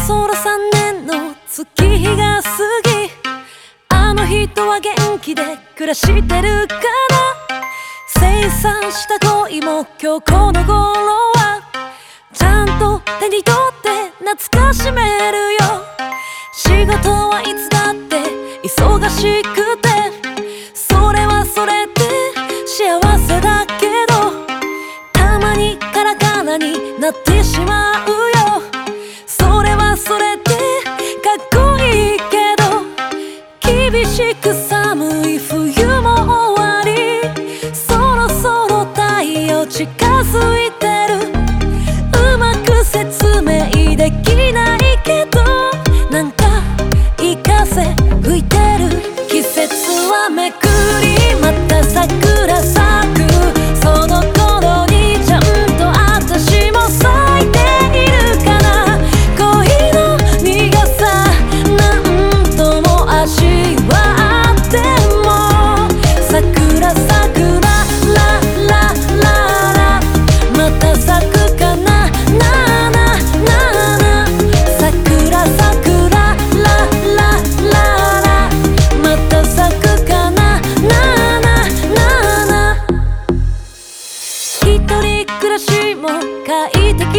そろ3年の月日が過ぎあの人は元気で暮らしてるかな生産した恋も今日この頃はちゃんと手に取って懐かしめるよ仕事はいつだって忙しくてそれはそれで幸せだけどたまにカラカラになってしまう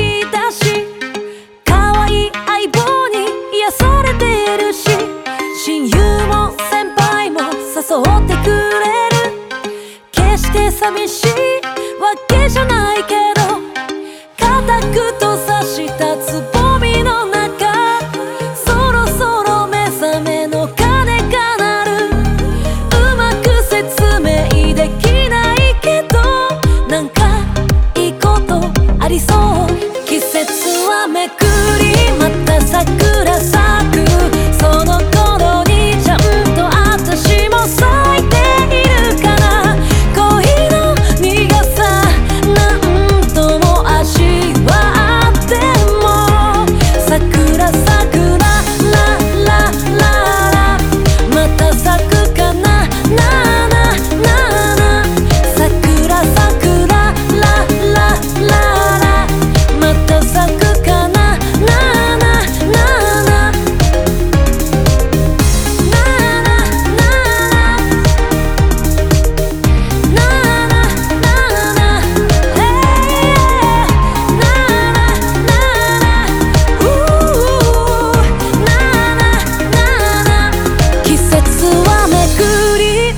適だし可愛い相棒に癒されてるし親友も先輩も誘ってくれる。決して寂しいわけじゃないけど固く閉ざしたつぼみの中そろそろ目覚めの鐘が鳴る。うまく説明できないけどなんかいいことありそう。めくりまた桜咲く。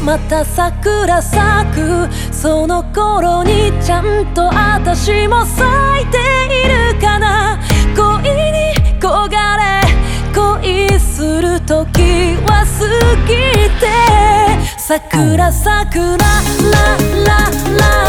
また桜咲く。その頃にちゃんと私も咲いているかな。恋に焦がれ恋する時は過ぎて。桜桜ラララ